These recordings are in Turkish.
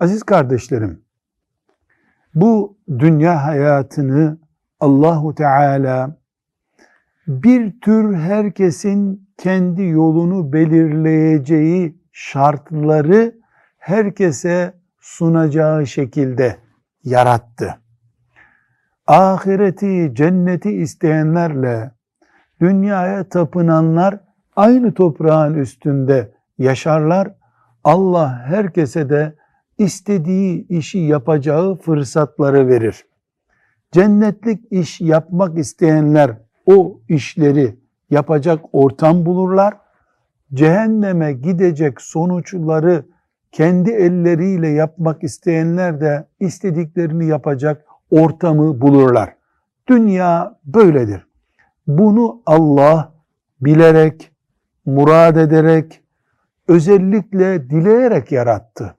Aziz kardeşlerim, bu dünya hayatını Allahu Teala bir tür herkesin kendi yolunu belirleyeceği şartları herkese sunacağı şekilde yarattı. Ahireti, cenneti isteyenlerle dünyaya tapınanlar aynı toprağın üstünde yaşarlar. Allah herkese de istediği işi yapacağı fırsatları verir. Cennetlik iş yapmak isteyenler o işleri yapacak ortam bulurlar. Cehenneme gidecek sonuçları kendi elleriyle yapmak isteyenler de istediklerini yapacak ortamı bulurlar. Dünya böyledir. Bunu Allah bilerek, murad ederek, özellikle dileyerek yarattı.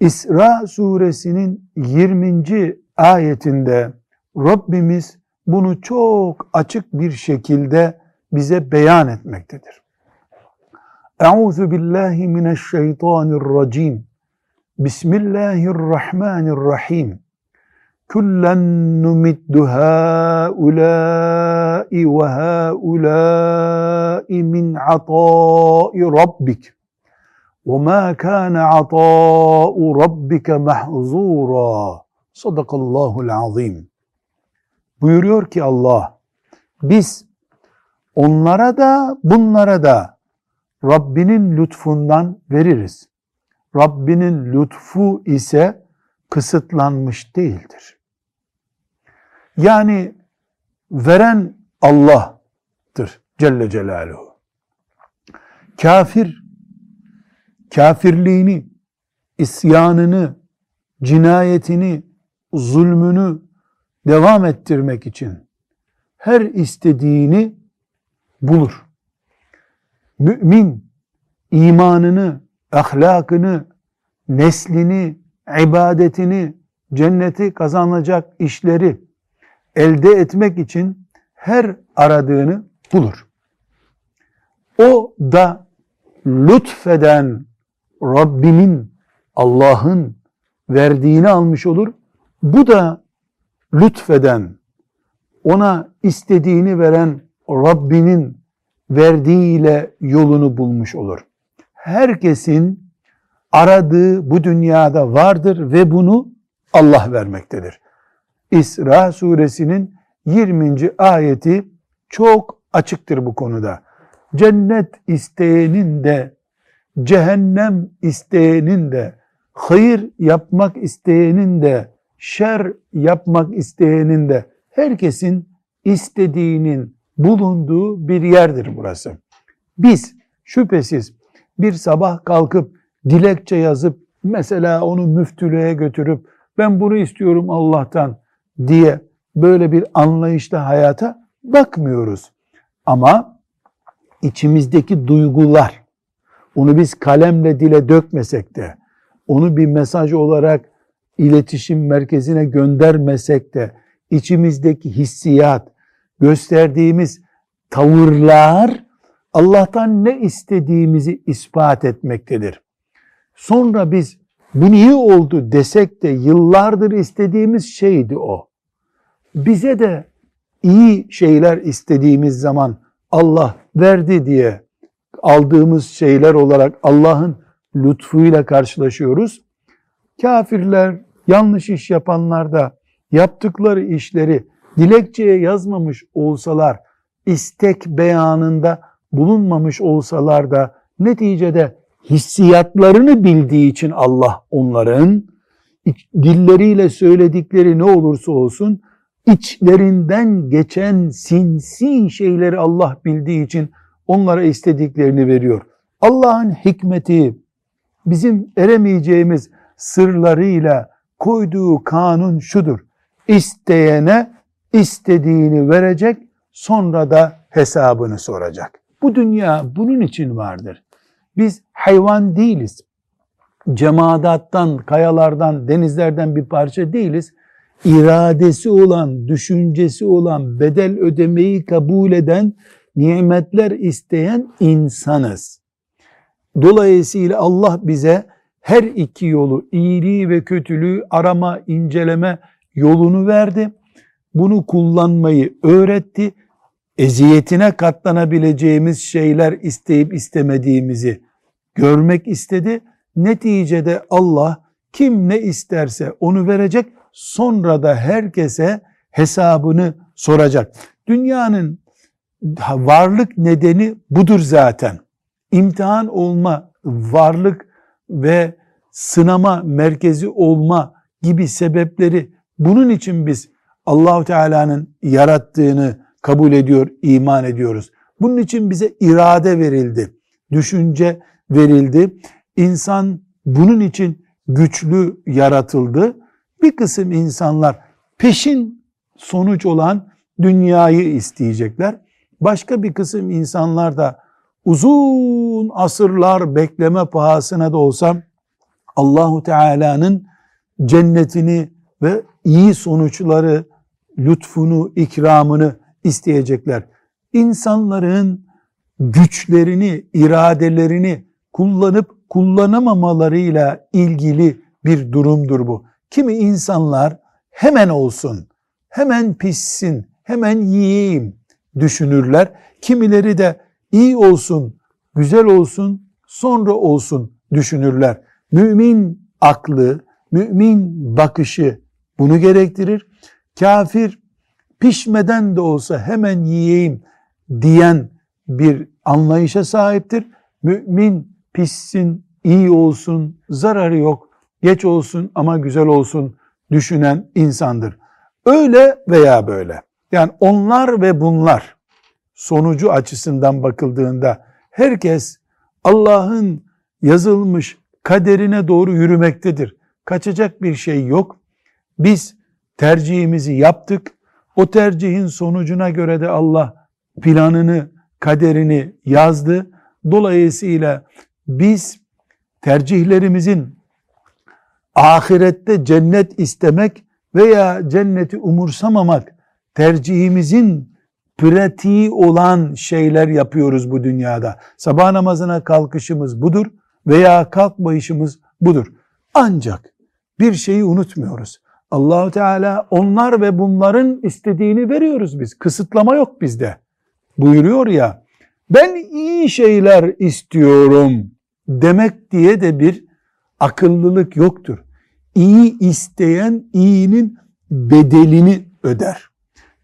İsra suresinin 20. ayetinde Rabbimiz bunu çok açık bir şekilde bize beyan etmektedir. Euzu billahi mineşşeytanirracim. Bismillahirrahmanirrahim. Kullen numiddu haulâi ve haulâi min atâi rabbik. وَمَا كَانَ عَطَاءُ رَبِّكَ مَحْظُورًا Sadakallahul azim. Buyuruyor ki Allah, biz onlara da bunlara da Rabbinin lütfundan veririz. Rabbinin lütfu ise kısıtlanmış değildir. Yani veren Allah'tır Celle Celaluhu. Kafir kafirliğini, isyanını, cinayetini, zulmünü devam ettirmek için her istediğini bulur. Mümin imanını, ahlakını, neslini, ibadetini, cenneti kazanacak işleri elde etmek için her aradığını bulur. O da lütfeden Rabbimin, Allah'ın verdiğini almış olur. Bu da lütfeden, ona istediğini veren Rabbinin verdiğiyle yolunu bulmuş olur. Herkesin aradığı bu dünyada vardır ve bunu Allah vermektedir. İsra suresinin 20. ayeti çok açıktır bu konuda. Cennet isteyenin de cehennem isteyenin de, hayır yapmak isteyenin de, şer yapmak isteyenin de, herkesin istediğinin bulunduğu bir yerdir burası. Biz şüphesiz bir sabah kalkıp dilekçe yazıp mesela onu müftülüğe götürüp ben bunu istiyorum Allah'tan diye böyle bir anlayışla hayata bakmıyoruz. Ama içimizdeki duygular, onu biz kalemle dile dökmesek de, onu bir mesaj olarak iletişim merkezine göndermesek de, içimizdeki hissiyat, gösterdiğimiz tavırlar Allah'tan ne istediğimizi ispat etmektedir. Sonra biz bu niye oldu desek de yıllardır istediğimiz şeydi o. Bize de iyi şeyler istediğimiz zaman Allah verdi diye aldığımız şeyler olarak Allah'ın lütfuyla karşılaşıyoruz. Kafirler, yanlış iş yapanlar da yaptıkları işleri dilekçeye yazmamış olsalar, istek beyanında bulunmamış olsalar da neticede hissiyatlarını bildiği için Allah onların dilleriyle söyledikleri ne olursa olsun içlerinden geçen sinsi şeyleri Allah bildiği için onlara istediklerini veriyor. Allah'ın hikmeti bizim eremeyeceğimiz sırlarıyla koyduğu kanun şudur. İsteyene istediğini verecek, sonra da hesabını soracak. Bu dünya bunun için vardır. Biz hayvan değiliz. Cemaattan, kayalardan, denizlerden bir parça değiliz. İradesi olan, düşüncesi olan, bedel ödemeyi kabul eden, nimetler isteyen insanız. Dolayısıyla Allah bize her iki yolu, iyiliği ve kötülüğü arama, inceleme yolunu verdi. Bunu kullanmayı öğretti. Eziyetine katlanabileceğimiz şeyler isteyip istemediğimizi görmek istedi. Neticede Allah kim ne isterse onu verecek. Sonra da herkese hesabını soracak. Dünyanın varlık nedeni budur zaten. İmtihan olma, varlık ve sınama merkezi olma gibi sebepleri bunun için biz Allahu Teala'nın yarattığını kabul ediyor, iman ediyoruz. Bunun için bize irade verildi, düşünce verildi. İnsan bunun için güçlü yaratıldı. Bir kısım insanlar peşin sonuç olan dünyayı isteyecekler. Başka bir kısım insanlar da uzun asırlar bekleme pahasına da olsa Allahu Teala'nın cennetini ve iyi sonuçları, lütfunu, ikramını isteyecekler. İnsanların güçlerini, iradelerini kullanıp kullanamamalarıyla ilgili bir durumdur bu. Kimi insanlar hemen olsun, hemen pişsin, hemen yiyeyim düşünürler. Kimileri de iyi olsun, güzel olsun, sonra olsun düşünürler. Mümin aklı, mümin bakışı bunu gerektirir. Kafir pişmeden de olsa hemen yiyeyim diyen bir anlayışa sahiptir. Mümin pişsin, iyi olsun, zararı yok, geç olsun ama güzel olsun düşünen insandır. Öyle veya böyle. Yani onlar ve bunlar sonucu açısından bakıldığında herkes Allah'ın yazılmış kaderine doğru yürümektedir. Kaçacak bir şey yok. Biz tercihimizi yaptık. O tercihin sonucuna göre de Allah planını, kaderini yazdı. Dolayısıyla biz tercihlerimizin ahirette cennet istemek veya cenneti umursamamak tercihimizin pratiği olan şeyler yapıyoruz bu dünyada. Sabah namazına kalkışımız budur veya kalkmayışımız budur. Ancak bir şeyi unutmuyoruz. Allahu Teala onlar ve bunların istediğini veriyoruz biz. Kısıtlama yok bizde. Buyuruyor ya. Ben iyi şeyler istiyorum demek diye de bir akıllılık yoktur. İyi isteyen iyinin bedelini öder.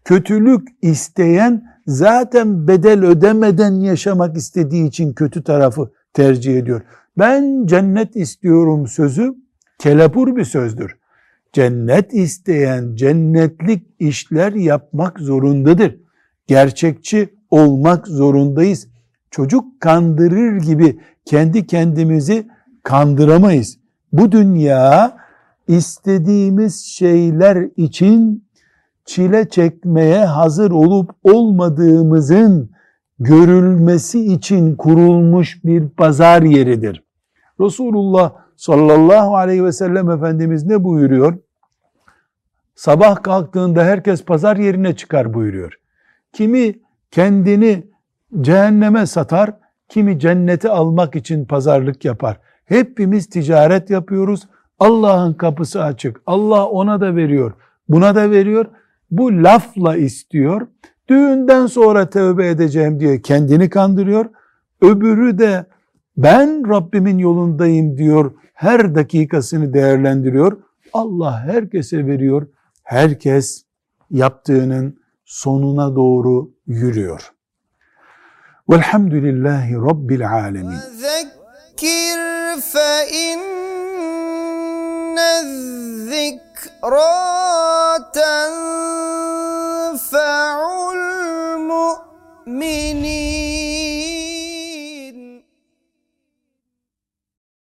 Kötülük isteyen zaten bedel ödemeden yaşamak istediği için kötü tarafı tercih ediyor. Ben cennet istiyorum sözü kelepur bir sözdür. Cennet isteyen cennetlik işler yapmak zorundadır. Gerçekçi olmak zorundayız. Çocuk kandırır gibi kendi kendimizi kandıramayız. Bu dünya istediğimiz şeyler için çile çekmeye hazır olup olmadığımızın görülmesi için kurulmuş bir pazar yeridir. Resulullah sallallahu aleyhi ve sellem Efendimiz ne buyuruyor? Sabah kalktığında herkes pazar yerine çıkar buyuruyor. Kimi kendini cehenneme satar, kimi cenneti almak için pazarlık yapar. Hepimiz ticaret yapıyoruz. Allah'ın kapısı açık. Allah ona da veriyor, buna da veriyor. Bu lafla istiyor. Düğünden sonra tövbe edeceğim diye kendini kandırıyor. Öbürü de ben Rabbimin yolundayım diyor. Her dakikasını değerlendiriyor. Allah herkese veriyor. Herkes yaptığının sonuna doğru yürüyor. Velhamdülillahi Rabbil alemin. Zekir fe inne ذكرى تنفع المؤمنين.